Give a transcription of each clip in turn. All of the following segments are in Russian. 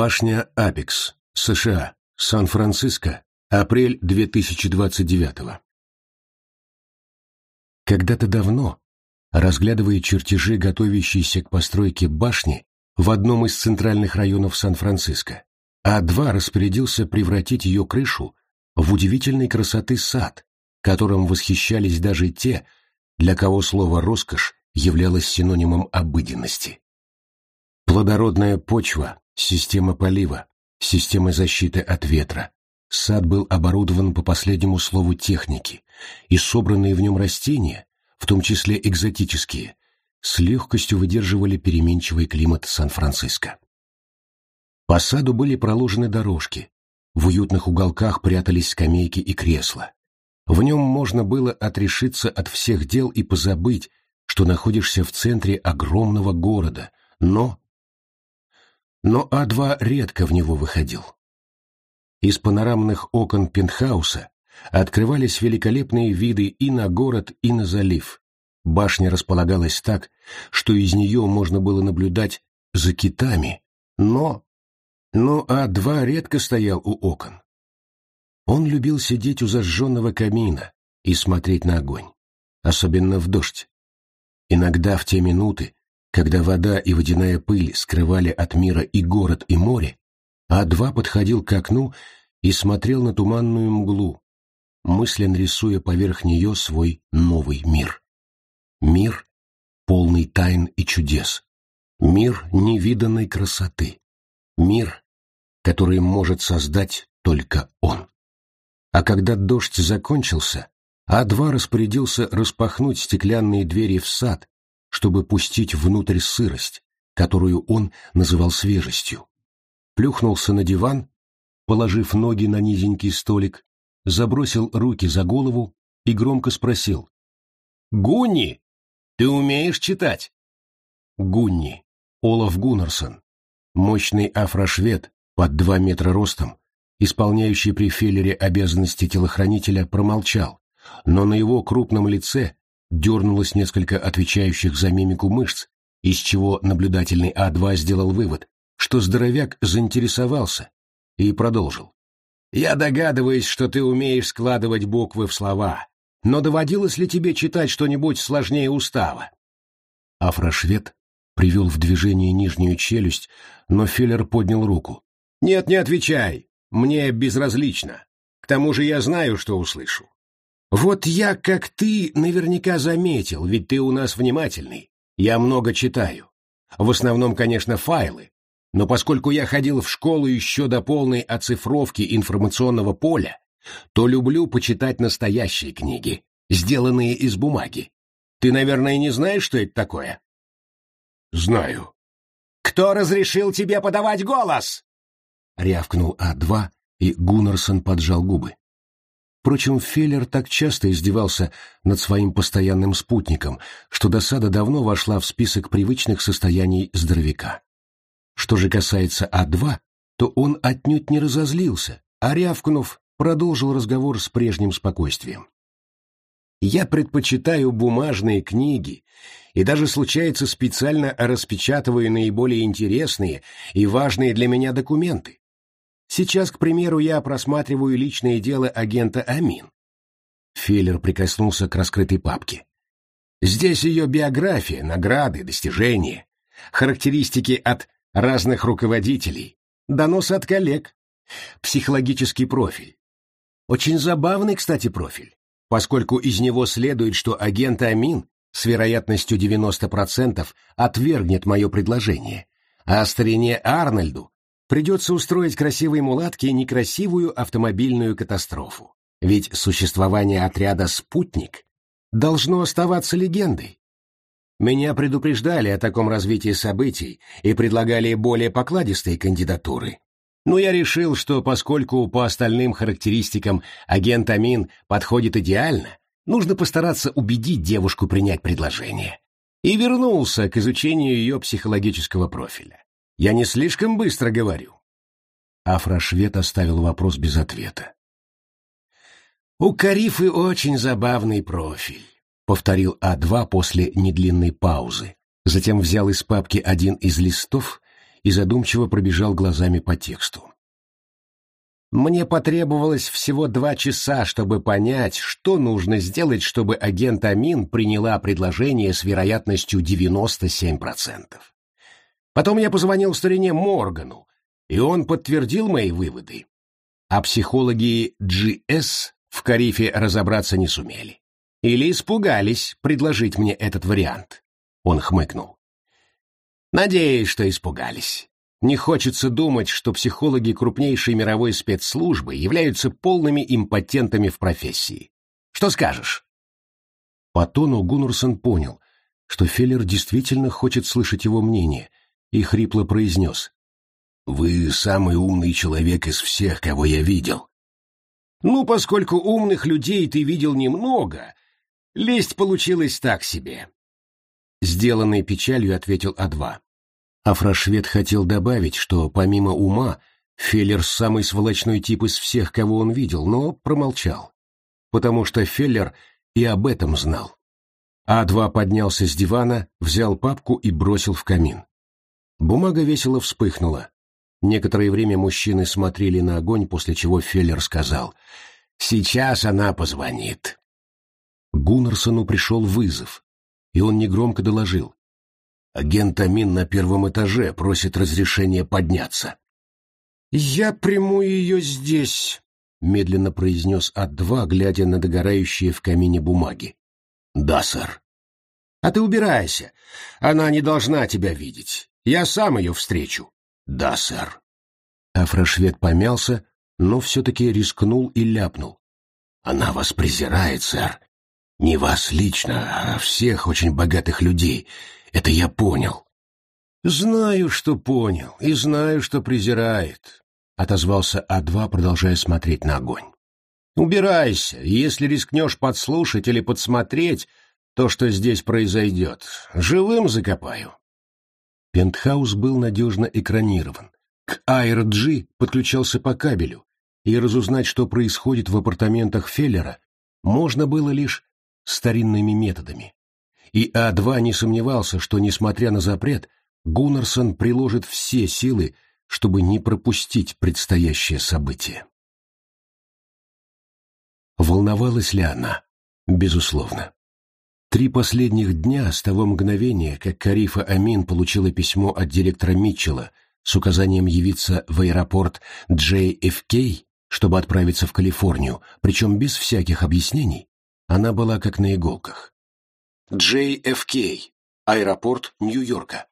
Башня Апекс, США, Сан-Франциско, апрель 2029 Когда-то давно, разглядывая чертежи, готовящиеся к постройке башни в одном из центральных районов Сан-Франциско, А2 распорядился превратить ее крышу в удивительной красоты сад, которым восхищались даже те, для кого слово «роскошь» являлось синонимом обыденности. Плодородная почва, система полива, система защиты от ветра. Сад был оборудован по последнему слову техники, и собранные в нем растения, в том числе экзотические, с легкостью выдерживали переменчивый климат Сан-Франциско. По саду были проложены дорожки, в уютных уголках прятались скамейки и кресла. В нем можно было отрешиться от всех дел и позабыть, что находишься в центре огромного города, но но А2 редко в него выходил. Из панорамных окон пентхауса открывались великолепные виды и на город, и на залив. Башня располагалась так, что из нее можно было наблюдать за китами, но... Но А2 редко стоял у окон. Он любил сидеть у зажженного камина и смотреть на огонь, особенно в дождь. Иногда в те минуты, когда вода и водяная пыль скрывали от мира и город, и море, А2 подходил к окну и смотрел на туманную мглу, мысленно рисуя поверх нее свой новый мир. Мир, полный тайн и чудес. Мир невиданной красоты. Мир, который может создать только он. А когда дождь закончился, А2 распорядился распахнуть стеклянные двери в сад, чтобы пустить внутрь сырость, которую он называл свежестью. Плюхнулся на диван, положив ноги на низенький столик, забросил руки за голову и громко спросил. «Гунни, ты умеешь читать?» Гунни, Олаф Гуннерсон, мощный афрошвед под два метра ростом, исполняющий при Феллере обязанности телохранителя, промолчал, но на его крупном лице дернулось несколько отвечающих за мимику мышц, из чего наблюдательный А2 сделал вывод, что здоровяк заинтересовался, и продолжил. «Я догадываюсь, что ты умеешь складывать буквы в слова, но доводилось ли тебе читать что-нибудь сложнее устава?» Афрошвед привел в движение нижнюю челюсть, но Феллер поднял руку. «Нет, не отвечай, мне безразлично. К тому же я знаю, что услышу. Вот я, как ты, наверняка заметил, ведь ты у нас внимательный. Я много читаю. В основном, конечно, файлы. Но поскольку я ходил в школу еще до полной оцифровки информационного поля, то люблю почитать настоящие книги, сделанные из бумаги. Ты, наверное, не знаешь, что это такое? Знаю. Кто разрешил тебе подавать голос? Рявкнул А2, и Гуннерсон поджал губы. Впрочем, Феллер так часто издевался над своим постоянным спутником, что досада давно вошла в список привычных состояний здоровяка. Что же касается А2, то он отнюдь не разозлился, а рявкнув, продолжил разговор с прежним спокойствием. «Я предпочитаю бумажные книги и даже, случается, специально распечатываю наиболее интересные и важные для меня документы. Сейчас, к примеру, я просматриваю личное дело агента Амин. Феллер прикоснулся к раскрытой папке. Здесь ее биография, награды, достижения, характеристики от разных руководителей, доносы от коллег, психологический профиль. Очень забавный, кстати, профиль, поскольку из него следует, что агент Амин с вероятностью 90% отвергнет мое предложение, а старине Арнольду придется устроить красивой мулатке некрасивую автомобильную катастрофу. Ведь существование отряда «Спутник» должно оставаться легендой. Меня предупреждали о таком развитии событий и предлагали более покладистые кандидатуры. Но я решил, что поскольку по остальным характеристикам агент Амин подходит идеально, нужно постараться убедить девушку принять предложение. И вернулся к изучению ее психологического профиля. Я не слишком быстро говорю. Афрошвед оставил вопрос без ответа. «У Карифы очень забавный профиль», — повторил А2 после недлинной паузы. Затем взял из папки один из листов и задумчиво пробежал глазами по тексту. Мне потребовалось всего два часа, чтобы понять, что нужно сделать, чтобы агент Амин приняла предложение с вероятностью 97%. Потом я позвонил старине Моргану, и он подтвердил мои выводы. А психологи GS в Карифе разобраться не сумели. Или испугались предложить мне этот вариант. Он хмыкнул. Надеюсь, что испугались. Не хочется думать, что психологи крупнейшей мировой спецслужбы являются полными импотентами в профессии. Что скажешь? По тону Гуннерсон понял, что Феллер действительно хочет слышать его мнение, и хрипло произнес. «Вы самый умный человек из всех, кого я видел». «Ну, поскольку умных людей ты видел немного, лесть получилась так себе», — сделанной печалью ответил А2. Афрашвед хотел добавить, что помимо ума Феллер самый сволочной тип из всех, кого он видел, но промолчал, потому что Феллер и об этом знал. А2 поднялся с дивана, взял папку и бросил в камин. Бумага весело вспыхнула. Некоторое время мужчины смотрели на огонь, после чего Феллер сказал «Сейчас она позвонит». Гуннерсону пришел вызов, и он негромко доложил. Агент Амин на первом этаже просит разрешения подняться. «Я приму ее здесь», — медленно произнес А2, глядя на догорающие в камине бумаги. «Да, сэр». «А ты убирайся. Она не должна тебя видеть. Я сам ее встречу». «Да, сэр». Афрошвед помялся, но все-таки рискнул и ляпнул. «Она вас презирает, сэр. Не вас лично, а всех очень богатых людей, это я понял. Знаю, что понял, и знаю, что презирает, отозвался А2, продолжая смотреть на огонь. Убирайся, если рискнешь подслушать или подсмотреть то, что здесь произойдет. Живым закопаю. Пентхаус был надежно экранирован. К AirG подключался по кабелю, и разузнать, что происходит в апартаментах Феллера, можно было лишь старинными методами и А2 не сомневался, что, несмотря на запрет, Гуннерсон приложит все силы, чтобы не пропустить предстоящее событие. Волновалась ли она? Безусловно. Три последних дня с того мгновения, как Карифа Амин получила письмо от директора Митчелла с указанием явиться в аэропорт JFK, чтобы отправиться в Калифорнию, причем без всяких объяснений, она была как на иголках. JFK, аэропорт Нью-Йорка.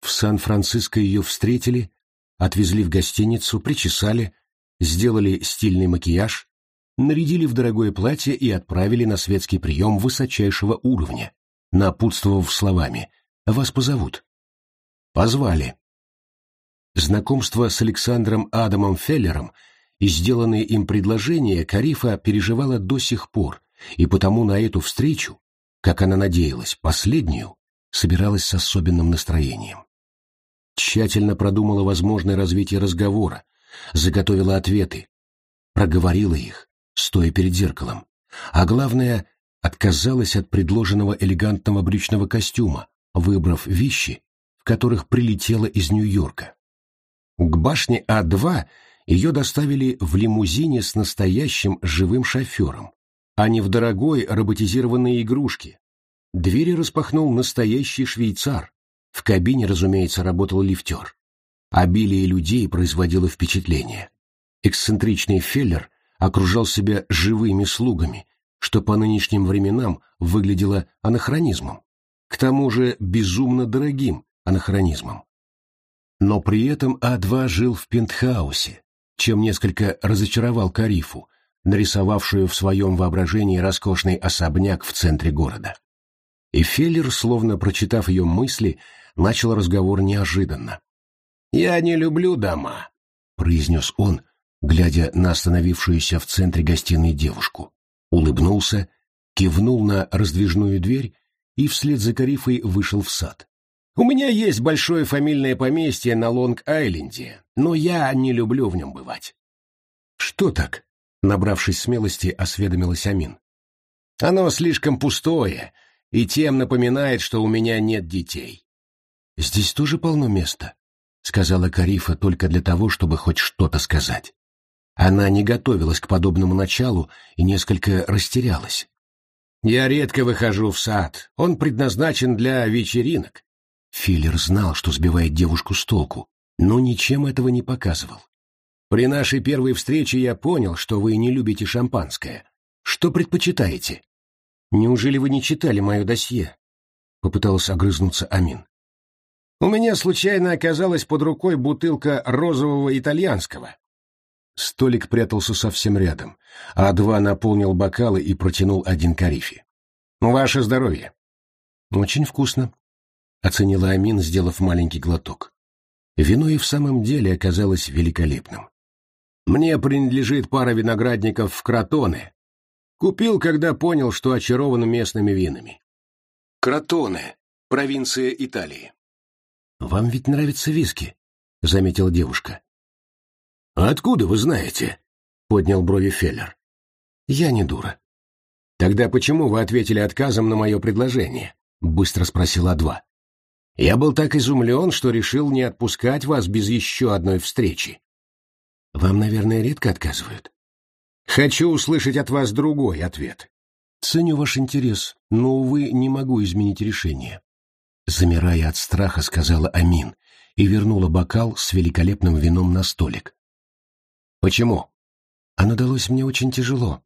В Сан-Франциско ее встретили, отвезли в гостиницу, причесали, сделали стильный макияж, нарядили в дорогое платье и отправили на светский прием высочайшего уровня, напутствовав словами «Вас позовут». Позвали. Знакомство с Александром Адамом Феллером и сделанные им предложения Карифа переживала до сих пор, и потому на эту встречу как она надеялась, последнюю, собиралась с особенным настроением. Тщательно продумала возможное развитие разговора, заготовила ответы, проговорила их, стоя перед зеркалом, а главное, отказалась от предложенного элегантного брючного костюма, выбрав вещи, в которых прилетела из Нью-Йорка. К башне А2 ее доставили в лимузине с настоящим живым шофером, а не в дорогой роботизированной игрушке. Двери распахнул настоящий швейцар. В кабине, разумеется, работал лифтер. Обилие людей производило впечатление. Эксцентричный Феллер окружал себя живыми слугами, что по нынешним временам выглядело анахронизмом. К тому же безумно дорогим анахронизмом. Но при этом А2 жил в пентхаусе, чем несколько разочаровал Карифу, нарисовавшую в своем воображении роскошный особняк в центре города. И Феллер, словно прочитав ее мысли, начал разговор неожиданно. «Я не люблю дома», — произнес он, глядя на остановившуюся в центре гостиной девушку. Улыбнулся, кивнул на раздвижную дверь и вслед за Карифой вышел в сад. «У меня есть большое фамильное поместье на Лонг-Айленде, но я не люблю в нем бывать». «Что так?» Набравшись смелости, осведомилась Амин. «Оно слишком пустое и тем напоминает, что у меня нет детей». «Здесь тоже полно места». — сказала Карифа только для того, чтобы хоть что-то сказать. Она не готовилась к подобному началу и несколько растерялась. «Я редко выхожу в сад. Он предназначен для вечеринок». Филлер знал, что сбивает девушку с толку, но ничем этого не показывал. «При нашей первой встрече я понял, что вы не любите шампанское. Что предпочитаете?» «Неужели вы не читали мое досье?» — попытался огрызнуться Амин. «У меня случайно оказалась под рукой бутылка розового итальянского». Столик прятался совсем рядом, а два наполнил бокалы и протянул один карифе. «Ваше здоровье!» «Очень вкусно», — оценила Амин, сделав маленький глоток. Вино и в самом деле оказалось великолепным. «Мне принадлежит пара виноградников в Кротоне, Купил, когда понял, что очарован местными винами. Кротоне, провинция Италии. «Вам ведь нравится виски», — заметила девушка. «Откуда вы знаете?» — поднял брови Феллер. «Я не дура». «Тогда почему вы ответили отказом на мое предложение?» — быстро спросила два. «Я был так изумлен, что решил не отпускать вас без еще одной встречи». «Вам, наверное, редко отказывают?» Хочу услышать от вас другой ответ. Ценю ваш интерес, но, увы, не могу изменить решение. Замирая от страха, сказала Амин и вернула бокал с великолепным вином на столик. Почему? Оно далось мне очень тяжело.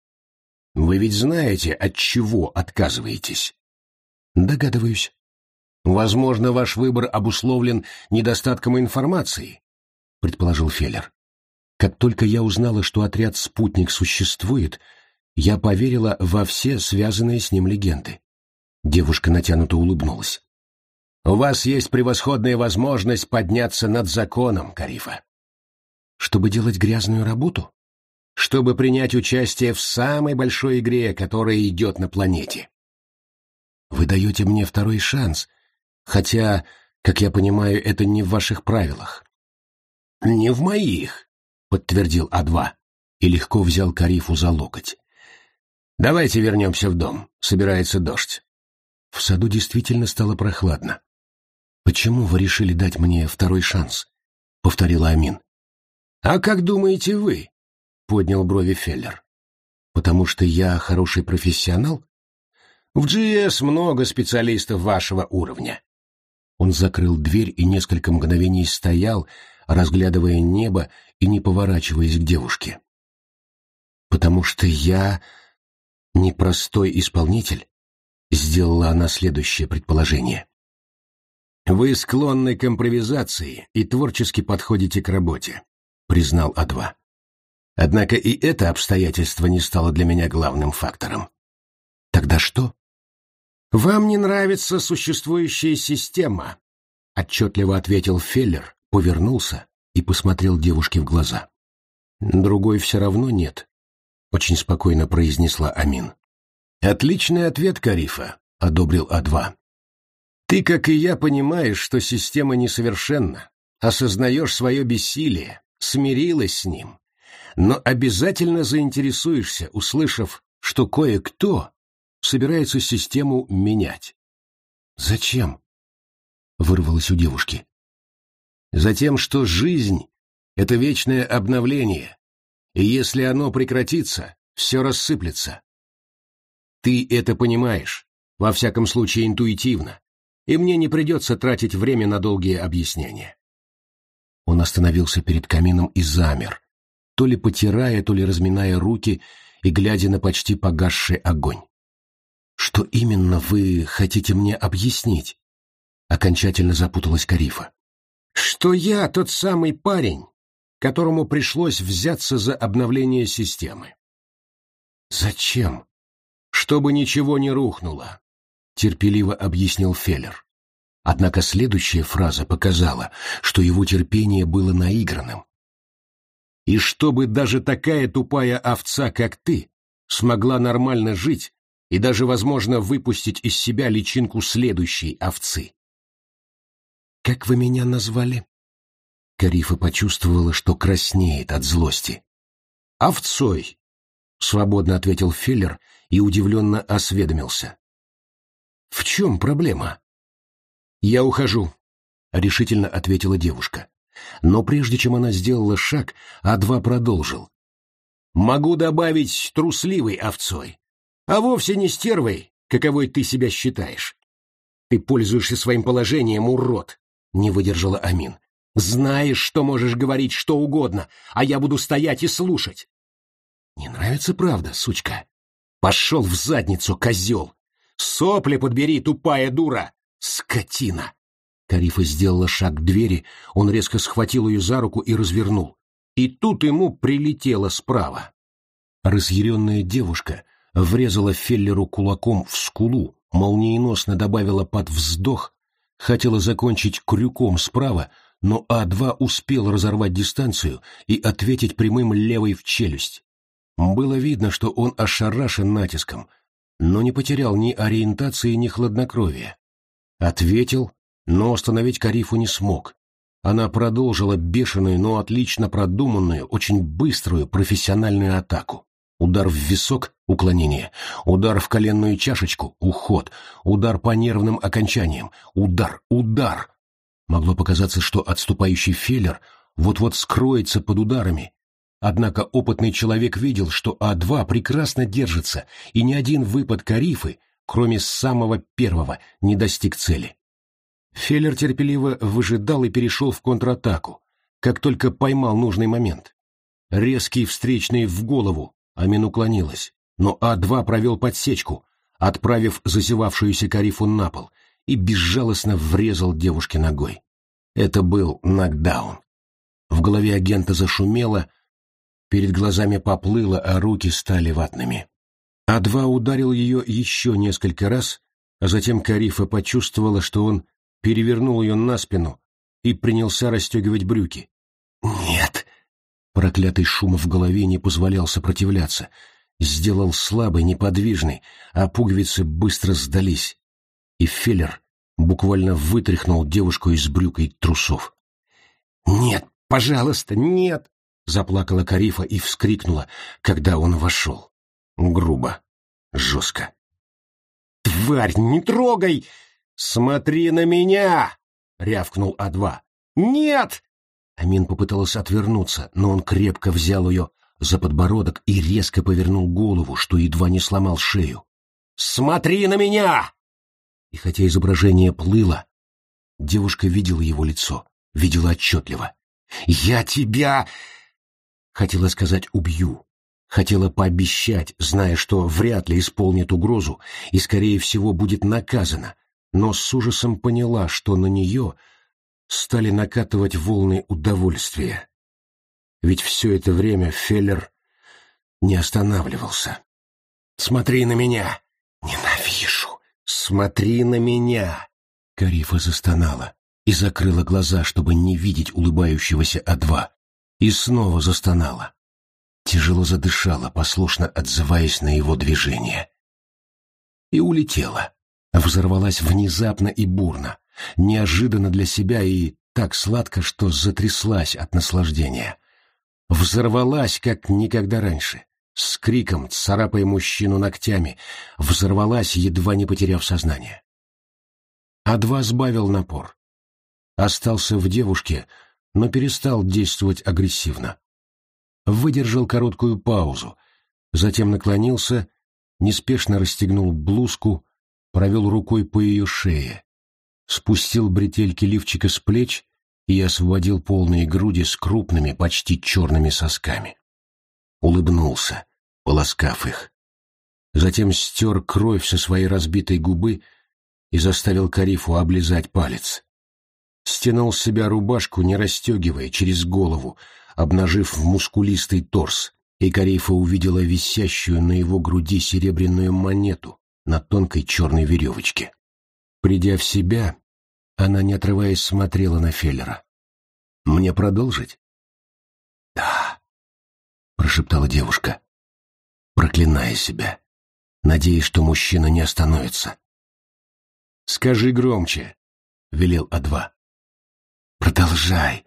Вы ведь знаете, от чего отказываетесь? Догадываюсь. Возможно, ваш выбор обусловлен недостатком информации, предположил Феллер. Как только я узнала, что отряд «Спутник» существует, я поверила во все связанные с ним легенды. Девушка натянуто улыбнулась. «У вас есть превосходная возможность подняться над законом, Карифа». «Чтобы делать грязную работу?» «Чтобы принять участие в самой большой игре, которая идет на планете». «Вы даете мне второй шанс, хотя, как я понимаю, это не в ваших правилах». «Не в моих», подтвердил А2 и легко взял Карифу за локоть. «Давайте вернемся в дом. Собирается дождь». В саду действительно стало прохладно. «Почему вы решили дать мне второй шанс?» — повторила Амин. «А как думаете вы?» — поднял брови Феллер. «Потому что я хороший профессионал?» «В GS много специалистов вашего уровня». Он закрыл дверь и несколько мгновений стоял, разглядывая небо и не поворачиваясь к девушке. «Потому что я непростой исполнитель», — сделала она следующее предположение. «Вы склонны к импровизации и творчески подходите к работе», — признал А2. «Однако и это обстоятельство не стало для меня главным фактором». «Тогда что?» «Вам не нравится существующая система», — отчетливо ответил Феллер, повернулся и посмотрел девушке в глаза. «Другой все равно нет», — очень спокойно произнесла Амин. «Отличный ответ, Карифа», — одобрил А2. «Ты, как и я, понимаешь, что система несовершенна, осознаешь свое бессилие, смирилась с ним, но обязательно заинтересуешься, услышав, что кое-кто собирается систему менять». «Зачем?» — вырвалось у девушки. Затем, что жизнь — это вечное обновление, и если оно прекратится, все рассыплется. Ты это понимаешь, во всяком случае интуитивно, и мне не придется тратить время на долгие объяснения. Он остановился перед камином и замер, то ли потирая, то ли разминая руки и глядя на почти погасший огонь. «Что именно вы хотите мне объяснить?» Окончательно запуталась Карифа что я тот самый парень, которому пришлось взяться за обновление системы. «Зачем?» «Чтобы ничего не рухнуло», — терпеливо объяснил Феллер. Однако следующая фраза показала, что его терпение было наигранным. «И чтобы даже такая тупая овца, как ты, смогла нормально жить и даже, возможно, выпустить из себя личинку следующей овцы. «Как вы меня назвали?» Карифа почувствовала, что краснеет от злости. «Овцой», — свободно ответил Феллер и удивленно осведомился. «В чем проблема?» «Я ухожу», — решительно ответила девушка. Но прежде чем она сделала шаг, А2 продолжил. «Могу добавить трусливой овцой, а вовсе не стервой, каковой ты себя считаешь. Ты пользуешься своим положением, урод!» — не выдержала Амин. «Знаешь, что можешь говорить что угодно, а я буду стоять и слушать». «Не нравится правда, сучка?» «Пошел в задницу, козел! Сопли подбери, тупая дура! Скотина!» Карифа сделала шаг к двери, он резко схватил ее за руку и развернул. И тут ему прилетело справа. Разъяренная девушка врезала Феллеру кулаком в скулу, молниеносно добавила под вздох, хотела закончить крюком справа, но А2 успел разорвать дистанцию и ответить прямым левой в челюсть. Было видно, что он ошарашен натиском, но не потерял ни ориентации, ни хладнокровия. Ответил, но остановить Карифу не смог. Она продолжила бешеную, но отлично продуманную, очень быструю профессиональную атаку. Удар в висок — уклонение. Удар в коленную чашечку — уход. Удар по нервным окончаниям. Удар, удар. Могло показаться, что отступающий Феллер вот-вот скроется под ударами. Однако опытный человек видел, что А2 прекрасно держится, и ни один выпад Карифы, кроме самого первого, не достиг цели. Феллер терпеливо выжидал и перешел в контратаку, как только поймал нужный момент. Резкий встречный в голову, Амин уклонилась, но А2 провел подсечку, отправив зазевавшуюся Карифу на пол, и безжалостно врезал девушке ногой. Это был нокдаун. В голове агента зашумело, перед глазами поплыло, а руки стали ватными. А2 ударил ее еще несколько раз, а затем Карифа почувствовала, что он перевернул ее на спину и принялся расстегивать брюки. «Нет!» Проклятый шум в голове не позволял сопротивляться. Сделал слабый, неподвижный, а пуговицы быстро сдались. И Феллер буквально вытряхнул девушку из брюк и трусов. «Нет, пожалуйста, нет!» — заплакала Карифа и вскрикнула, когда он вошел. Грубо, жестко. «Тварь, не трогай!» «Смотри на меня!» — рявкнул А2. «Нет!» Амин попыталась отвернуться, но он крепко взял ее за подбородок и резко повернул голову, что едва не сломал шею. «Смотри на меня!» И хотя изображение плыло, девушка видела его лицо, видела отчетливо. «Я тебя...» Хотела сказать «убью». Хотела пообещать, зная, что вряд ли исполнит угрозу и, скорее всего, будет наказана, но с ужасом поняла, что на нее стали накатывать волны удовольствия. Ведь все это время Феллер не останавливался. «Смотри на меня! Ненавижу! Смотри на меня!» Карифа застонала и закрыла глаза, чтобы не видеть улыбающегося А2, и снова застонала. Тяжело задышала, послушно отзываясь на его движение. И улетела взорвалась внезапно и бурно, неожиданно для себя и так сладко, что затряслась от наслаждения. Взорвалась, как никогда раньше, с криком, царапая мужчину ногтями, взорвалась, едва не потеряв сознание. А-два сбавил напор. Остался в девушке, но перестал действовать агрессивно. Выдержал короткую паузу, затем наклонился, неспешно расстегнул блузку, провел рукой по ее шее, спустил бретельки лифчика с плеч и освободил полные груди с крупными, почти черными сосками. Улыбнулся, полоскав их. Затем стер кровь со своей разбитой губы и заставил Карифу облизать палец. Стянул с себя рубашку, не расстегивая, через голову, обнажив мускулистый торс, и Карифа увидела висящую на его груди серебряную монету, на тонкой черной веревочке. Придя в себя, она, не отрываясь, смотрела на Феллера. «Мне продолжить?» «Да», — прошептала девушка, проклиная себя, надеясь, что мужчина не остановится. «Скажи громче», — велел А2. «Продолжай,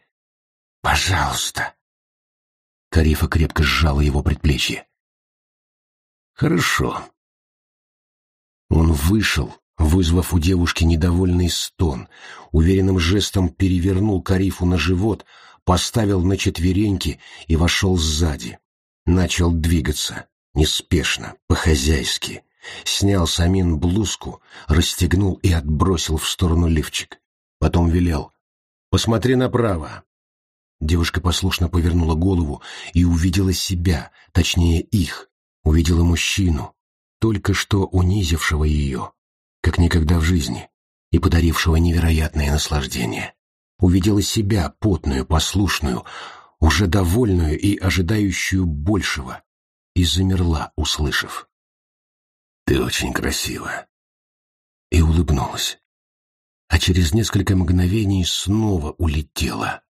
пожалуйста». Карифа крепко сжала его предплечье. «Хорошо», он вышел, вызвав у девушки недовольный стон, уверенным жестом перевернул Карифу на живот, поставил на четвереньки и вошел сзади. Начал двигаться, неспешно, по-хозяйски. Снял Самин блузку, расстегнул и отбросил в сторону лифчик. Потом велел. «Посмотри направо». Девушка послушно повернула голову и увидела себя, точнее их, увидела мужчину, только что унизившего ее, как никогда в жизни, и подарившего невероятное наслаждение. Увидела себя, потную, послушную, уже довольную и ожидающую большего, и замерла, услышав. «Ты очень красива!» И улыбнулась. А через несколько мгновений снова улетела.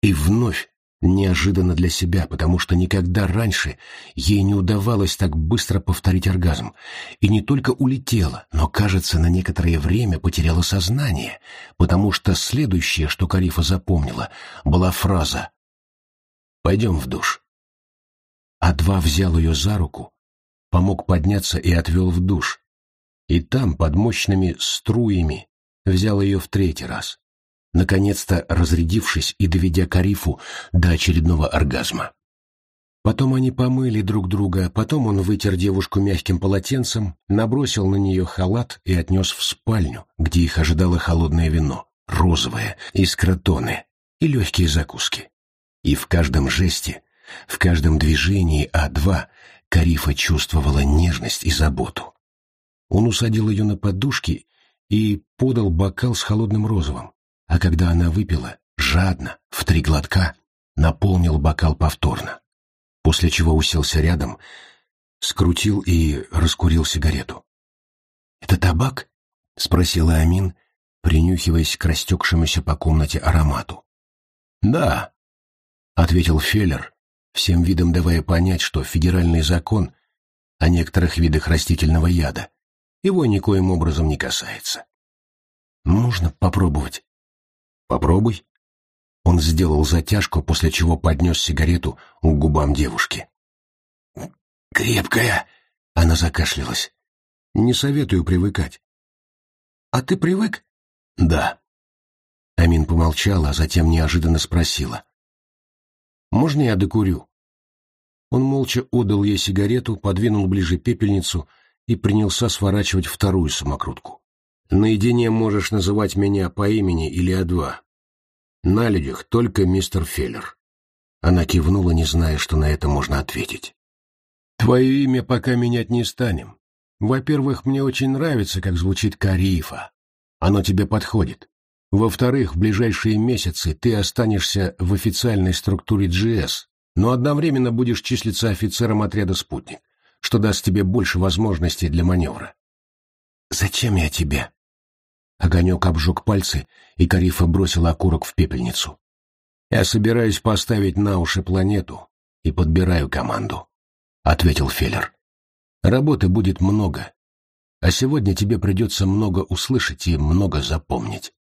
И вновь неожиданно для себя, потому что никогда раньше ей не удавалось так быстро повторить оргазм. И не только улетела, но, кажется, на некоторое время потеряла сознание, потому что следующее, что Карифа запомнила, была фраза «Пойдем в душ». А-два взял ее за руку, помог подняться и отвел в душ. И там, под мощными струями, взял ее в третий раз наконец-то разрядившись и доведя Карифу до очередного оргазма. Потом они помыли друг друга, потом он вытер девушку мягким полотенцем, набросил на нее халат и отнес в спальню, где их ожидало холодное вино, розовое, из кротоны и легкие закуски. И в каждом жесте, в каждом движении А2 Карифа чувствовала нежность и заботу. Он усадил ее на подушки и подал бокал с холодным розовым, а когда она выпила, жадно, в три глотка, наполнил бокал повторно, после чего уселся рядом, скрутил и раскурил сигарету. «Это табак?» — спросила Амин, принюхиваясь к растекшемуся по комнате аромату. «Да», — ответил Феллер, всем видом давая понять, что федеральный закон о некоторых видах растительного яда его никоим образом не касается. «Можно попробовать?» Попробуй. Он сделал затяжку, после чего поднес сигарету к губам девушки. «Крепкая!» — она закашлялась. «Не советую привыкать». «А ты привык?» «Да». Амин помолчала, а затем неожиданно спросила. «Можно я докурю?» Он молча отдал ей сигарету, подвинул ближе пепельницу и принялся сворачивать вторую самокрутку. Наедине можешь называть меня по имени или А2. На людях только мистер Феллер. Она кивнула, не зная, что на это можно ответить. Твое имя пока менять не станем. Во-первых, мне очень нравится, как звучит Карифа. Оно тебе подходит. Во-вторых, в ближайшие месяцы ты останешься в официальной структуре GS, но одновременно будешь числиться офицером отряда «Спутник», что даст тебе больше возможностей для маневра. «Зачем я тебе?» Огонек обжег пальцы, и Карифа бросила окурок в пепельницу. «Я собираюсь поставить на уши планету и подбираю команду», — ответил Феллер. «Работы будет много, а сегодня тебе придется много услышать и много запомнить».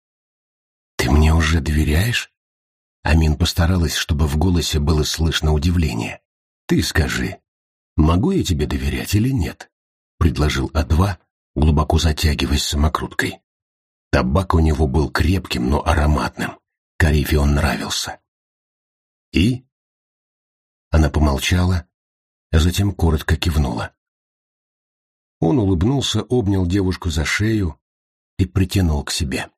«Ты мне уже доверяешь?» Амин постаралась, чтобы в голосе было слышно удивление. «Ты скажи, могу я тебе доверять или нет?» — предложил А2, глубоко затягиваясь самокруткой. Табак у него был крепким, но ароматным. Карифе он нравился. «И?» Она помолчала, а затем коротко кивнула. Он улыбнулся, обнял девушку за шею и притянул к себе.